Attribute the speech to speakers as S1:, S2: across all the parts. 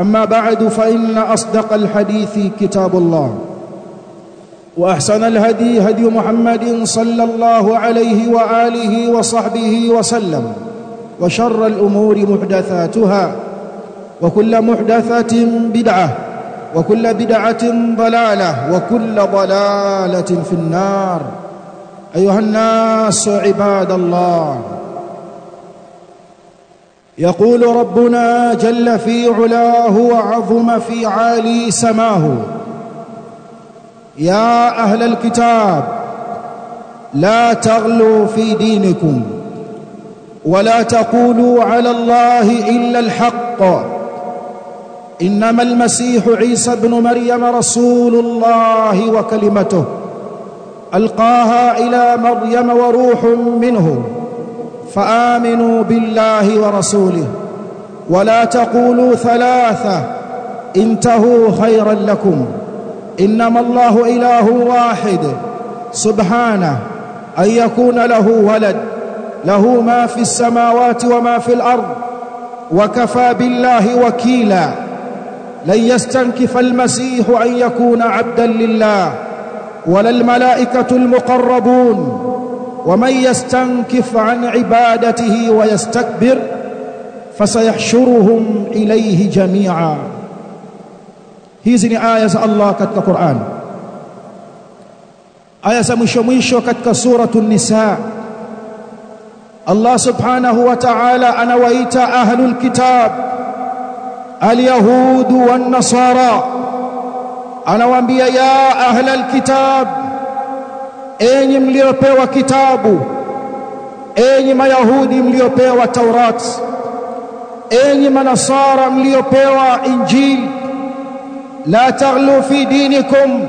S1: أما بعد فإن أصدق الحديث كتاب الله وأحسن الهدي هدي محمد صلى الله عليه وآله وصحبه وسلم وشر الأمور محدثاتها وكل محدثة بدعة وكل بدعة ضلالة وكل ضلالة في النار أيها الناس عباد الله يقول ربنا جل في علاه وعظم في عالي سماه. يا أهل الكتاب لا تغلوا في دينكم ولا تقولوا على الله إلا الحق. إنما المسيح عيسى ابن مريم رسول الله وكلمته ألقاها إلى مريم وروح منه فآمنوا بالله ورسوله ولا تقولوا ثلاثة انتهوا خيرا لكم إنما الله إله واحد سبحانه أن يكون له ولد له ما في السماوات وما في الأرض وكفى بالله وكيلا لن يستنكف المسيح أن يكون عبدا لله ولا الملائكة المقربون ومن يستنكف عن عبادته ويستكبر فسيحشرهم اليه جميعا hizi ni aya za Allah katika Qur'an aya za mwisho mwisho katika suratu nisa Allah subhanahu wa ta'ala anawaita ahlul kitab alyahudu wan nasara anawaambia ya ahlal kitab enyi mliopewa kitabu enyi mayahudi mliopewa taurat enyi manasara mliopewa injili la taghlu fi dinikum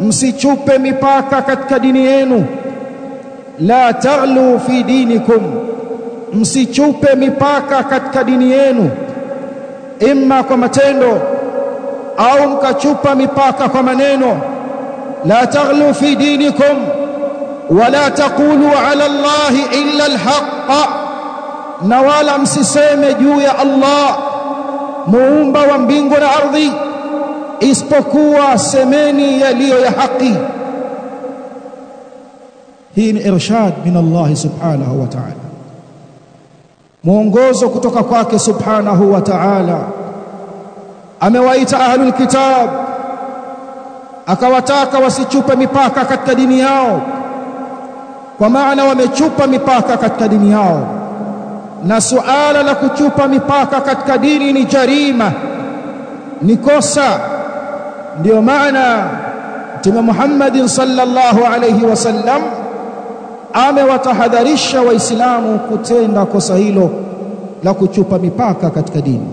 S1: msichupe mipaka katika dini yenu. La taghlu fi dinikum msichupe mipaka katika dini yenu. Imma kwa matendo au mkachupa mipaka kwa maneno la taghlu fi dinikum wala taqulu ala allahi illa alhaq na wala msiseme juu ya Allah muumba wa mbingu na ardhi isipokuwa semeni yaliyo ya haki hii ni irshad min Allah subhanahu wa ta'ala mwongozo kutoka kwake subhanahu wa ta'ala amewaita ahlul kitab akawataka wasichupe mipaka katika dini yao. Kwa maana wamechupa mipaka katika dini yao. Na suala la kuchupa mipaka katika dini ni jarima ni kosa. Ndio maana Mtume Muhammad sallallahu alayhi wasallam amewatahadharisha waislamu kutenda kosa hilo la kuchupa mipaka katika dini.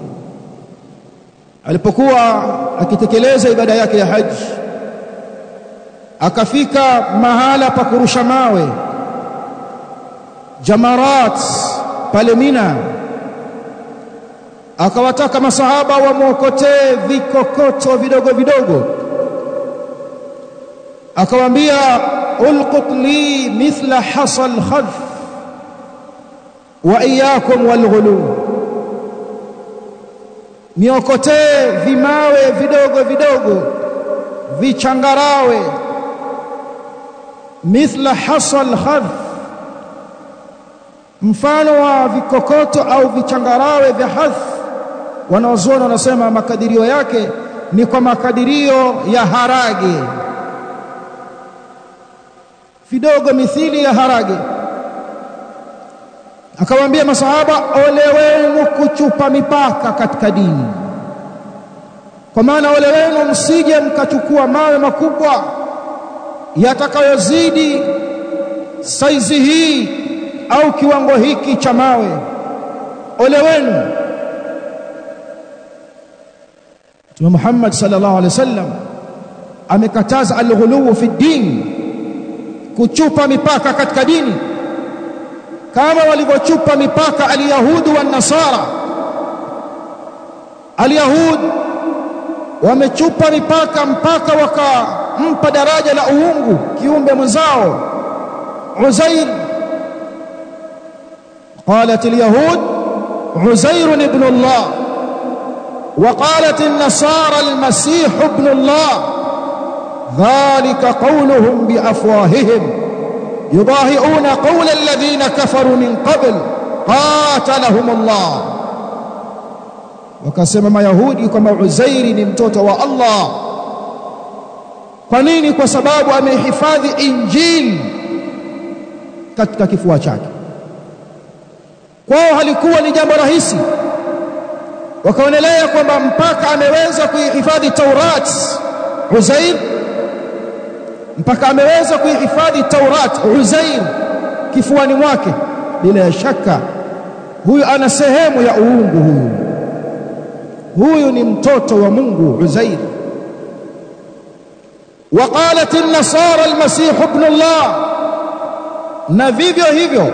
S1: Alipokuwa akitekeleza ibada yake ya haji akafika mahala pa kurusha mawe. Jamarat pale Mina. Akawataka masahaba wamwokotee vikokoto vidogo vidogo. Akawaambia ulqut li mithla hasal khadh wa iyyakum walghulu niokotee vimawe vidogo vidogo vichangarawe mithla hasal khadh mfano wa vikokoto au vichangarawe vya hadh. Wanaozuoni wanasema makadirio yake ni kwa makadirio ya harage. Vidogo mithili ya harage. Akawaambia masahaba ole wenu kuchupa mipaka katika dini. Kwa maana ole wenu msije mkachukua mawe makubwa yatakayozidi saizi hii au kiwango hiki cha mawe. Ole wenu. Mtume Muhammad sallallahu alaihi wasallam amekataza alghuluwu fi din kuchupa mipaka katika dini. Kama walivyochupa mipaka alyahudu wa alyahud wamechupa mipaka mpaka wakampa daraja la uungu kiumbe mwenzao. Uzair. قالت اليهود عزير ابن الله وقالت النصارى المسيح ابن الله ذلك قولهم بافواههم يضاهئون قول الذين كفروا من قبل قاتلهم الله wakasema mayahudi kwamba uzairi ni mtoto wa allah. Kwa nini? Kwa sababu amehifadhi injili katika kifua chake. Kwao halikuwa ni jambo rahisi. Wakaonelea kwamba mpaka ameweza kuihifadhi Taurat Uzair mpaka ameweza kuihifadhi Taurat Uzair kifuani mwake. Bila shaka huyu ana sehemu ya uungu huyu. Huyu ni mtoto wa Mungu Uzair وقالت النصارى المسيح ابن الله na vivyo hivyo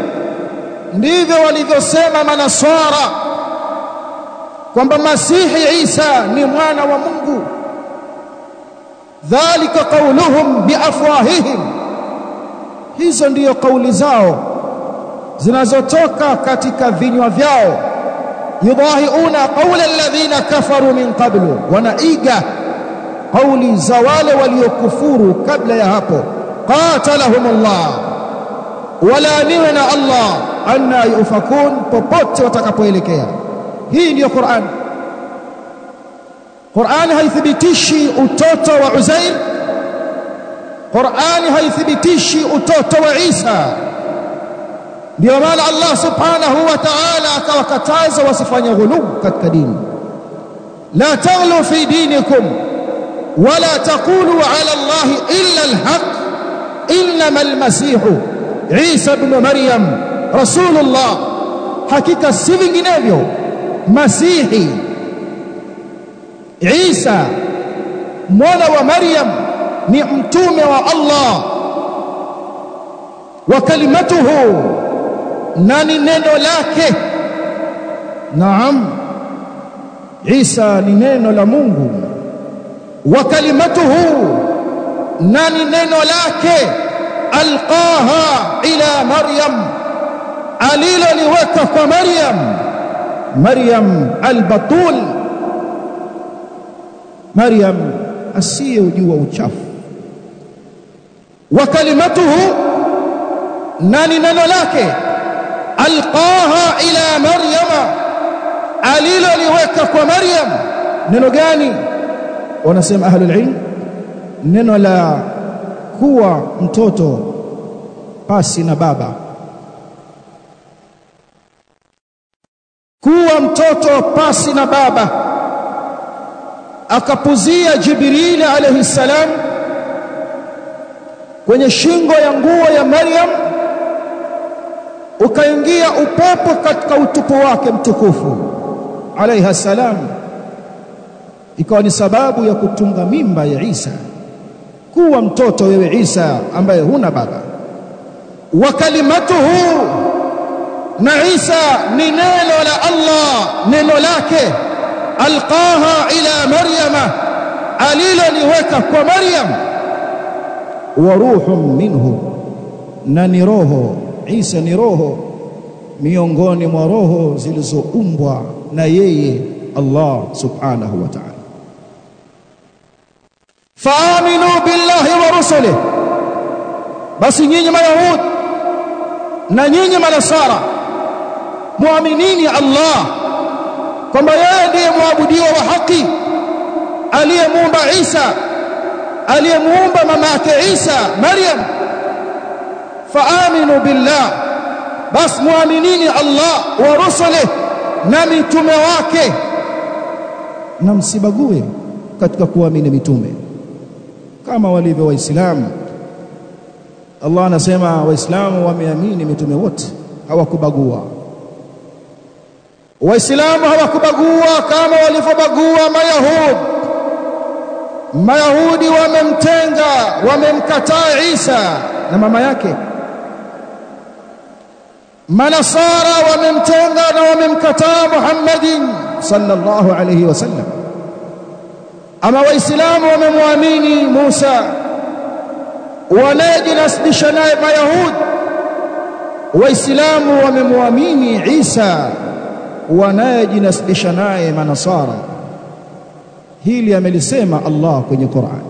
S1: ndivyo walivyosema manaswara kwamba masihi Isa ni mwana wa Mungu dhalika qauluhum biafwahihim hizo ndiyo kauli zao zinazotoka katika vinywa vyao yudahiuna qaula alladhina kafaru min qablu wanaiga kauli za wale waliokufuru kabla ya hapo qatalahum Allah walaaniwe na Allah anna yufakun popote watakapoelekea hii ndiyo Qur'an Qur'an haithibitishi utoto wa Uzair Qur'an haithibitishi utoto wa Isa ndio maana Allah subhanahu wa ta'ala akawakataza wasifanye ghulu katika dini la taghlu fi dinikum wala taqulu ala Allah illa alhaq inma almasih Isa ibn Maryam rasulullah. Hakika si vinginevyo masihi Isa mwana wa Maryam ni mtume wa Allah. Wa kalimatuhu na ni neno lake. Naam Isa ni neno la Mungu wa kalimatuhu na ni neno lake? Alqaha ila Maryam aliloliweka kwa Maryam Maryam albatul. Maryam asiyejua uchafu. Wa kalimatuhu na ni neno lake? Alqaha ila maryama aliloliweka kwa maryam. Neno gani wanasema ahlul ilm neno la kuwa mtoto pasi na baba. Kuwa mtoto pasi na baba. Akapuzia jibril alayhi salam kwenye shingo ya nguo ya maryam ukaingia upepo katika utupu wake mtukufu alayha salam ikawa ni sababu ya kutunga mimba ya Isa. Kuwa mtoto wewe Isa ambaye huna baba. Wa kalimatuhu na Isa ni neno la Allah neno lake. Alqaha ila maryama aliloliweka kwa maryam. Wa ruhun minhu na ni roho Isa ni roho miongoni mwa roho zilizoumbwa na yeye Allah subhanahu wa ta'ala faaminu billahi wa rusulihi basi nyinyi mayahudi na nyinyi manasara muaminini Allah kwamba yeye ndiye mwabudiwa wa haki aliyemuumba Isa aliyemuumba mama yake Isa Maryam. Faaminu billah. Bas muaminini Allah wa rusulihi na mitume wake. Na msibague katika kuamini mitume kama walivyo waislamu. Allah anasema waislamu wameamini mitume wote hawakubagua. Waislamu hawakubagua kama walivyobagua mayahud. Mayahudi wamemtenga wamemkataa Isa na mama yake. Manasara wamemtenga na wamemkataa Muhammadin sallallahu alayhi wasallam ama waislamu wamemwamini Musa wanayejinasibisha naye mayahudi. Waislamu wamemwamini Isa wanayejinasibisha naye manasara. Hili amelisema Allah kwenye Qur'an.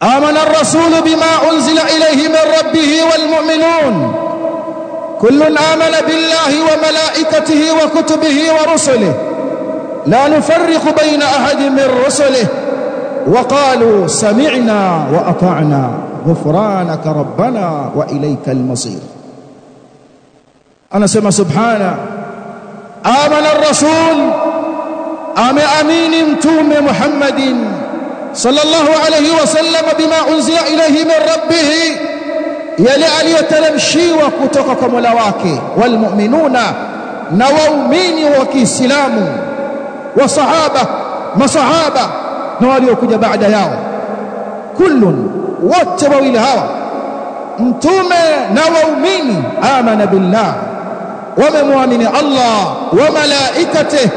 S1: Amana ar-rasul bima unzila ilayhi min rabbih wal mu'minun. Kullun amana billahi wa malaikatihi wa kutubihi wa rusulihi la nufarriqu bayna ahadin min rusulihi وقالوا سمعنا وأطعنا غفرانك ربنا وإليك المصير أنا سمع سبحانه آمن الرسول أم أمين متوم محمد صلى الله عليه وسلم بما أنزل إليه من ربه يلي aliyoteremshiwa kutoka kwa Mola wake walmu'minuna na waumini wa Kiislamu wasahaba masahaba na waliokuja baada yao. Kullun wote wawili hawa mtume na waumini amana billah wamemwamini Allah wa malaikate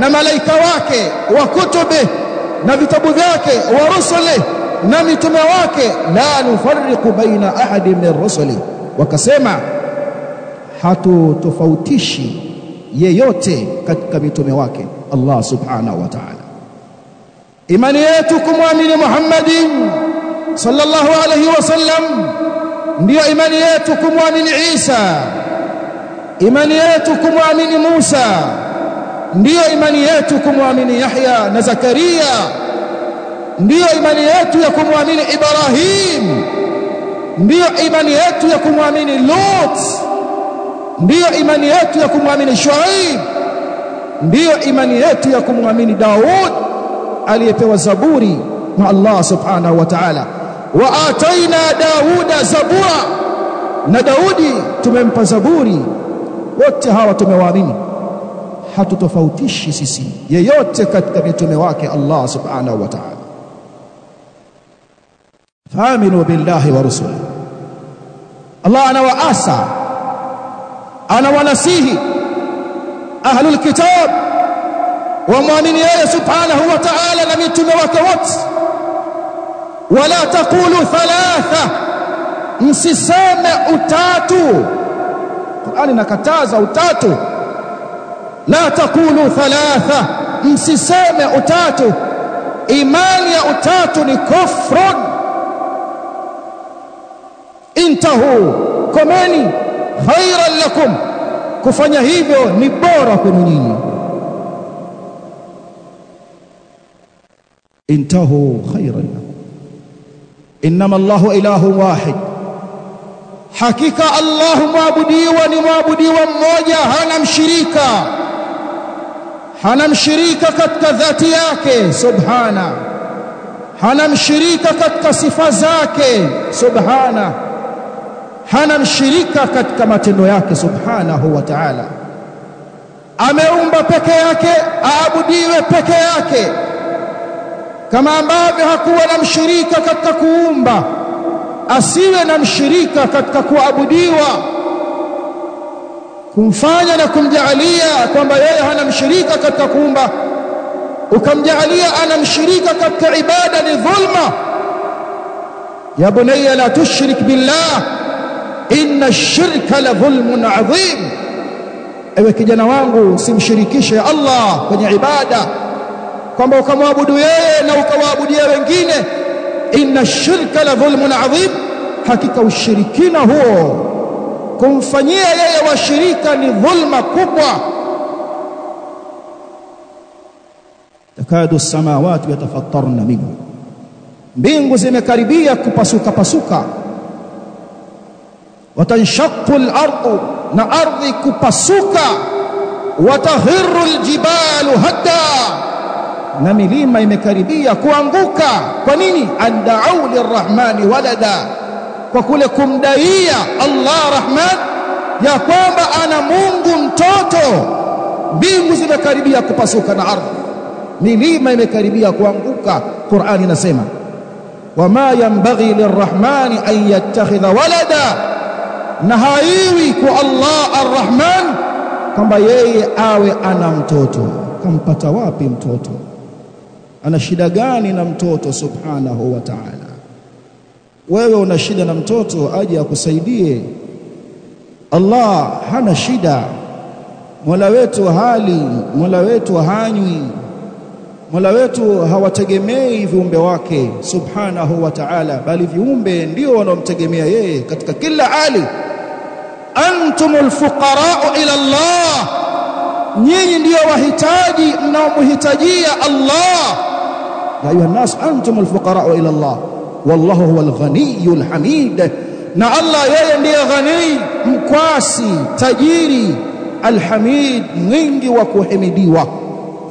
S1: na malaika wake wa kutube na vitabu vyake wa rusuli na mitume wake la nufarriqu baina ahadi min rusuli wakasema hatutofautishi yeyote katika mitume wake Allah subhanahu wa ta'ala imani yetu kumwamini Muhammadin sallallahu alayhi wasallam ndiyo imani yetu kumwamini Isa imani yetu kumwamini Musa ndiyo imani yetu kumwamini Yahya na Zakaria ndiyo imani yetu ya kumwamini Ibrahim ndiyo imani yetu ya kumwamini Lut ndiyo imani yetu ya kumwamini Shuaib ndiyo imani yetu ya kumwamini Daud aliyepewa zaburi na Allah subhanahu wa ta'ala. Wa ataina dauda zabura na daudi tumempa zaburi. Wote hawa tumewaamini. Hatutofautishi sisi. Yeyote katika mitume wake Allah subhanahu wa ta'ala. Faaminu billahi wa rusuli Allah anawaasa anawanasihi أهل الكتاب. ومؤمن يا سبحانه وتعالى لم يتم وط ولا تقول ثلاثة. مسسام أتاتو القرآن نكتاز أتاتو لا تقول ثلاثة. مسسام أتاتو إيمان يا أتاتو نكفر انتهوا. كماني. خيرا لكم. Kufanya hivyo ni bora kwenu nyinyi. Intahu khairan inma Allahu ilahu wahid. Hakika Allah mwabudiwa ni mwabudiwa mmoja hana mshirika. Hana mshirika katika dhati yake subhana. Hana mshirika katika sifa zake subhana hana mshirika katika matendo yake subhanahu wa ta'ala. Ameumba peke yake aabudiwe peke yake. Kama ambavyo hakuwa na mshirika katika kuumba asiwe na mshirika katika kuabudiwa. Kumfanya na kumjaalia kwamba yeye hana mshirika katika kuumba ukamjaalia ana mshirika katika ibada ni dhulma. Ya bunayya la tushrik billah inna ash-shirka la dhulmun adhim. Ewe kijana wangu simshirikishe Allah kwenye ibada kwamba ukamwabudu yeye na ukawaabudia wengine. Inna ash-shirka la dhulmun adhim hakika ushirikina huo. Kumfanyia yeye washirika ni dhulma kubwa. Takadu as-samawati yatafattarna minhu. Mbingu zimekaribia kupasuka pasuka watanshaqqu al-ardu na ardhi kupasuka. Watahirru al-jibalu hatta. Na milima imekaribia kuanguka. Kwa nini? Andau lirrahmani walada. Kwa kule kumdaia Allah rahman ya kwamba ana Mungu mtoto. Mbingu zimekaribia kupasuka na ardhi. Milima imekaribia kuanguka. Qur'ani inasema wama yanbaghi lirrahmani an yattakhidha walada na haiwi kwa Allah arrahman kwamba yeye awe ana mtoto. Kampata wapi mtoto? Ana shida gani na mtoto? Subhanahu wa ta'ala. Wewe una shida na mtoto aje akusaidie. Allah hana shida. Mola wetu hali Mola wetu hanywi. Mola wetu hawategemei viumbe wake subhanahu wa ta'ala. Bali viumbe ndio wanaomtegemea yeye katika kila hali antumul fuqara'u ila Allah. Nyinyi ndio wahitaji mnaomhitajia Allah. Ya ayuha nas antumul fuqara'u ila Allah. Wallahu huwal ghaniyul hamid. Na Allah yeye ndiye ghani mkwasi tajiri alhamid mwingi wa kuhimidiwa.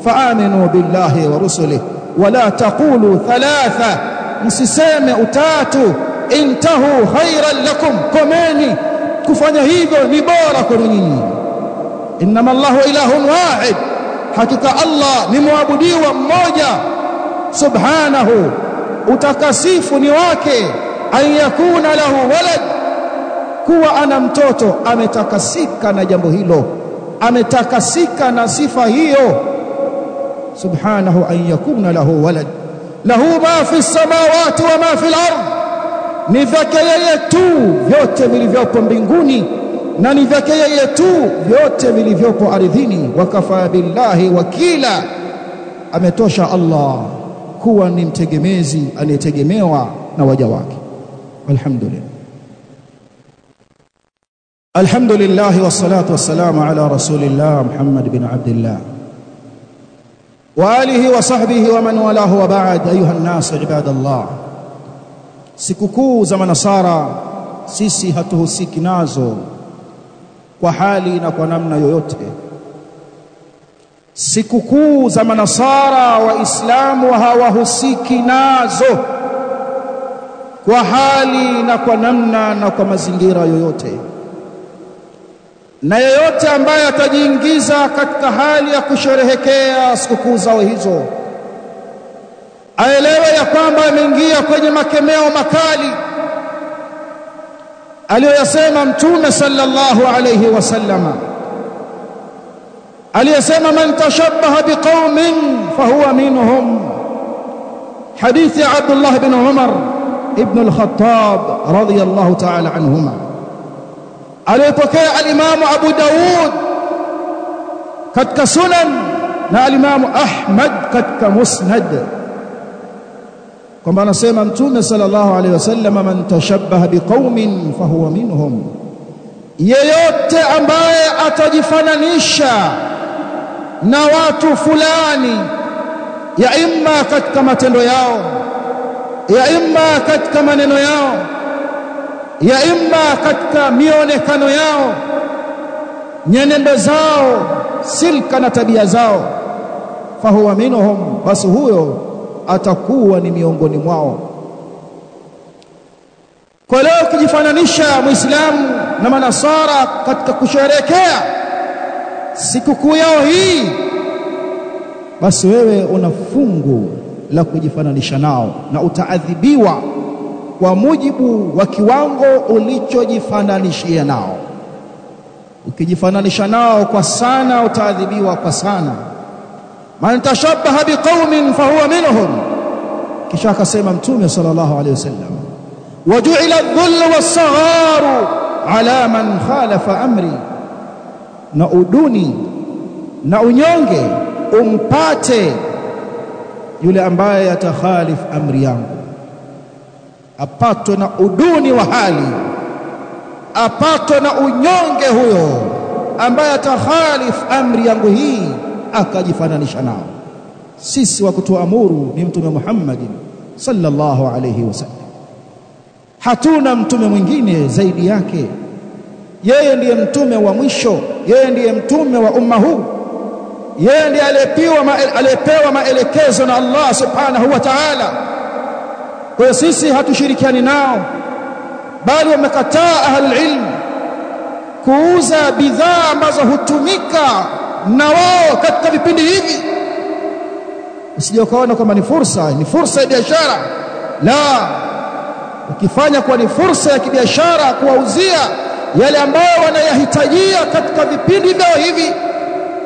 S1: Faaminu billahi wa rusulihi wala taqulu thalatha. Msiseme utatu intahu khairan lakum komeni kufanya hivyo ni bora kwenu nyinyi. Innama Allahu ilahun wahid. Hakika Allah ni mwabudiwa mmoja. Subhanahu utakasifu ni wake. An yakuna lahu walad. Kuwa ana mtoto ametakasika na jambo hilo. Ametakasika na sifa hiyo. Subhanahu an yakuna lahu walad. Lahu ma fi samawati wa ma fi al-ard ni vyake yeye tu vyote vilivyopo mbinguni na ni vyake yeye tu vyote vilivyopo ardhini. Wakafa billahi wakila. Ametosha Allah kuwa ni mtegemezi anayetegemewa na waja wake. Alhamdulillah. Alhamdulillah wassalatu wassalamu ala rasulillah muhammad bin abdillah. Wa alihi wa sahbihi wa man walahu wa ba'd ayuha an-nas ibadallah sikukuu za manasara sisi hatuhusiki nazo kwa hali na kwa namna yoyote. Sikukuu za manasara waislamu hawahusiki nazo kwa hali na kwa namna na kwa mazingira yoyote. Na yeyote ambaye atajiingiza katika hali ya kusherehekea sikukuu zao hizo aelewe ya kwamba ameingia kwenye makemeo makali aliyoyasema mtume sallallahu alayhi wasallama aliyesema man tashabbaha biqaumin fahuwa minhum hadithi ya Abdullah ibn Umar ibn al-Khattab radiyallahu ta'ala anhuma aliyepokea al-Imam Abu Dawud katika sunan na al-Imam Ahmad katika musnad kwamba anasema mtume sallallahu alaihi wasallam man tashabbaha biqaumin fahuwa minhum. Yeyote ambaye atajifananisha na watu fulani ya imma katika matendo yao ya imma katika maneno yao ya imma katika mionekano yao nyenendo zao silka na tabia zao fahuwa minhum basi huyo atakuwa ni miongoni mwao. Kwa leo ukijifananisha muislamu na manasara katika kusherehekea sikukuu yao hii basi wewe una fungu la kujifananisha nao na utaadhibiwa kwa mujibu wa kiwango ulichojifananishia nao. Ukijifananisha nao kwa sana utaadhibiwa kwa sana man tashabbaha biqaumin fahuwa minhum. Kisha akasema mtume sallallahu alayhi wasallam waju'ila adh-dhull was-sagharu ala man khalafa amri. Na uduni na unyonge umpate yule ambaye atakhalif amri yangu. Apatwe na uduni wa hali. Apatwe na unyonge huyo ambaye atakhalif amri yangu hii akajifananisha nao. Sisi wa kutuamuru ni mtume Muhammad sallallahu alayhi wasallam hatuna mtume mwingine zaidi yake. Yeye ndiye mtume wa mwisho. Yeye ndiye mtume wa umma huu. Yeye ndiye aliyepewa aliyepewa maelekezo na Allah subhanahu wa ta'ala. Kwa sisi hatushirikiani nao bali wamekataa ahlul ilm kuuza bidhaa ambazo hutumika na wao katika vipindi hivi. Usije ukaona kwamba ni fursa ni fursa ya biashara. La ukifanya kuwa ni fursa ya kibiashara kuwauzia yale ambayo wanayahitajia katika vipindi vyao hivi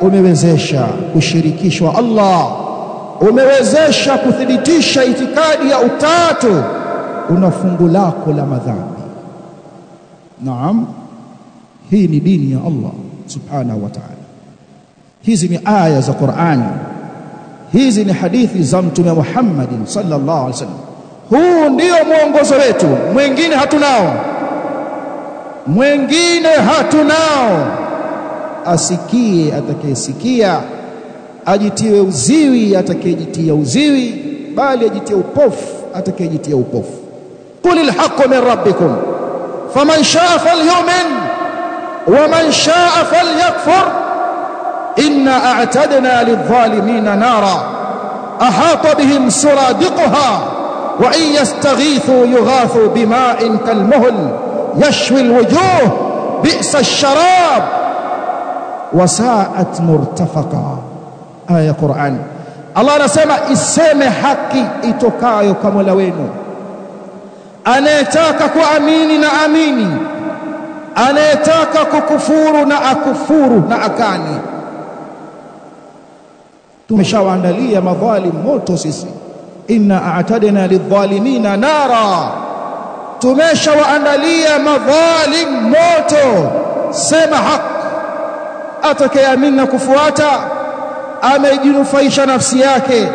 S1: umewezesha kushirikishwa Allah. Umewezesha kuthibitisha itikadi ya utatu. Una fungu lako la madhambi. Naam hii ni dini ya Allah subhanahu wa ta'ala hizi ni aya za Qur'ani. Hizi ni hadithi za mtume Muhammad sallallahu alaihi wasallam. Huu ndio mwongozo wetu. Mwingine hatunao. Mwingine hatunao. Asikie atakayesikia ajitiwe uziwi atakayejitia uziwi bali ajitie upofu atakayejitia upofu. Qulil haqqu min rabbikum. Faman shaa falyu'min waman shaa falyakfur inna a'tadna lidh-dhalimina nara ahata bihim suradiquha wa in yastaghithu yughathu bima'in kalmuhl yashwi alwujuh bi'sa ash-sharab wa sa'at murtafaqa aya Qur'an Allah anasema iseme haki itokayo kwa Mola wenu anayetaka kuamini na amini anayetaka kukufuru na akufuru na akani tumeshawaandalia madhalim moto sisi. Inna a'tadna lidhalimina nara. Tumeshawaandalia madhalim moto. Sema haq. Atakayeamini na kufuata amejinufaisha nafsi yake.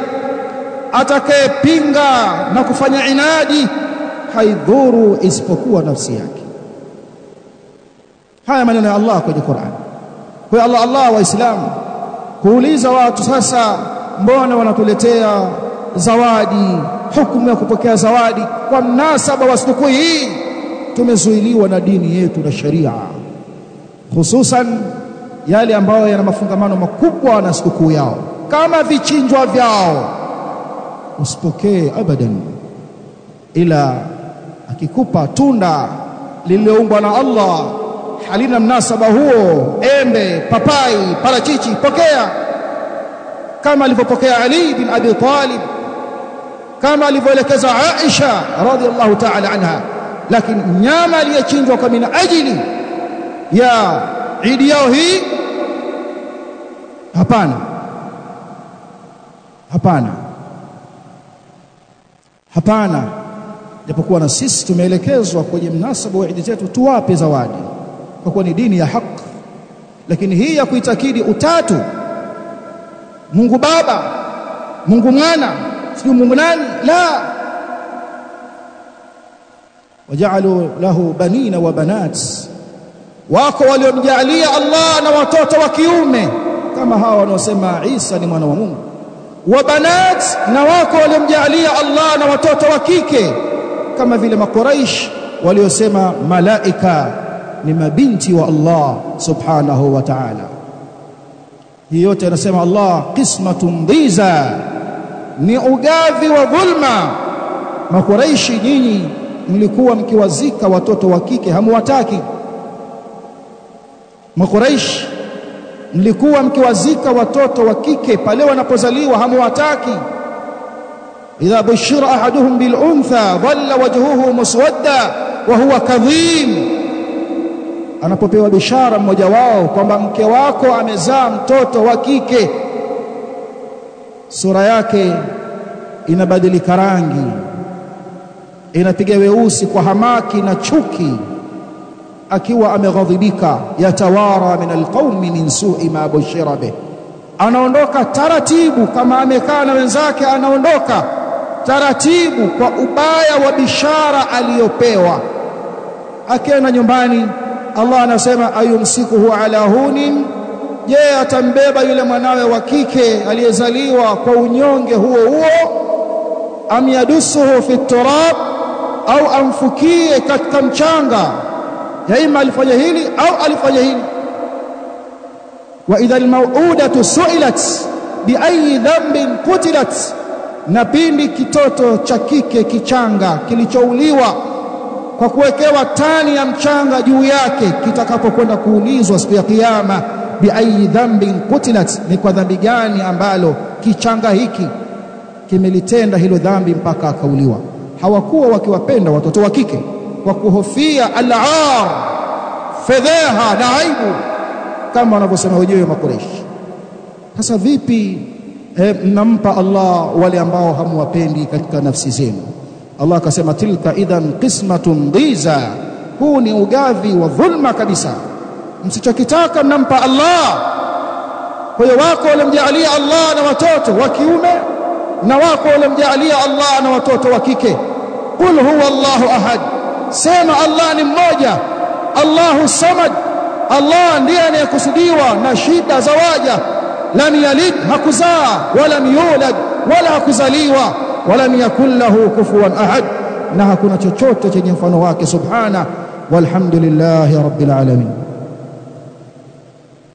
S1: Atakayepinga na kufanya inadi haidhuru isipokuwa nafsi yake. Haya maneno ya Allah kwenye Qur'an. Kwa Allah Allah waislamu kuuliza watu sasa mbona wanatuletea zawadi hukumu ya kupokea zawadi kwa mnasaba wa sikukuu hii? Tumezuiliwa na dini yetu na sharia hususan yale ambayo yana mafungamano makubwa na sikukuu yao kama vichinjwa vyao. Usipokee abadan ila akikupa tunda lililoumbwa na Allah halina mnasaba huo embe papai parachichi pokea. Kama alivyopokea Ali bin Abi Talib kama alivyoelekeza Aisha radhiallahu ta'ala anha. Lakini nyama aliyechinjwa kwa min ajili ya idi yao hii? Hapana. Hapana. Hapana. Japokuwa na sisi tumeelekezwa kwenye mnasaba wa idi zetu tuwape zawadi kwa kuwa ni dini ya haki. Lakini hii ya kuitakidi utatu Mungu Baba Mungu Mwana sio Mungu nani la. Wajalu lahu banina wa banat wako waliomjalia Allah na watoto wa kiume kama hawa wanaosema Isa ni mwana wa Mungu. Wa banat na wako waliomjalia Allah na watoto wa kike kama vile makuraish waliosema malaika ni mabinti wa Allah subhanahu wa ta'ala. Hii yote anasema Allah qismatun dhiza ni ugavi wa dhulma. Makuraishi nyinyi mlikuwa mkiwazika watoto wa kike hamuwataki. Makuraishi mlikuwa mkiwazika watoto wa kike pale wanapozaliwa hamuwataki. Idha bushira ahaduhum bil untha dhalla wajhuhu muswadda wa huwa kadhim anapopewa bishara mmoja wao kwamba mke wako amezaa mtoto wa kike. Sura yake inabadilika rangi inapiga weusi kwa hamaki na chuki akiwa ameghadhibika yatawara min alqaumi min su'i ma bushira bih anaondoka taratibu kama amekaa na wenzake anaondoka taratibu kwa ubaya wa bishara aliyopewa. Akienda nyumbani Allah anasema ayumsikuhu ala hunin. Je atambeba yule mwanawe wa kike aliyezaliwa kwa unyonge huo huo? Am yadusuhu fi turab au amfukie katika mchanga? Yaima alifanya hili au alifanya hili? Wa idha almauudatu su'ilat bi ayi dhanbin qutilat na pindi kitoto cha kike kichanga kilichouliwa kwa kuwekewa tani ya mchanga juu yake kitakapokwenda kuulizwa siku ya kiyama bi ayi dhanbin kutilat ni kwa dhambi gani ambalo kichanga hiki kimelitenda hilo dhambi mpaka akauliwa? Hawakuwa wakiwapenda watoto wa kike kwa kuhofia al-aar fedheha na aibu kama wanavyosema wenyewe makureishi sasa vipi eh, mnampa Allah wale ambao hamwapendi katika nafsi zenu Allah akasema tilka idhan qismatun dhiza. Huu ni ugavi wa dhulma kabisa. Msichokitaka mnampa Allah. Kwa hiyo wako walimjaalia Allah na watoto wa kiume na wako walimjaalia Allah na watoto wa kike. Qul huwa Allahu ahad. Sema Allah ni mmoja. Allahu samad. Allah ndiye anayekusudiwa na shida za waja. Lam yalid hakuzaa wala yulad wala hakuzaliwa wala yakul lahu kufuwan ahad. Na hakuna chochote chenye mfano wake subhana. Walhamdulillahi rabbil alamin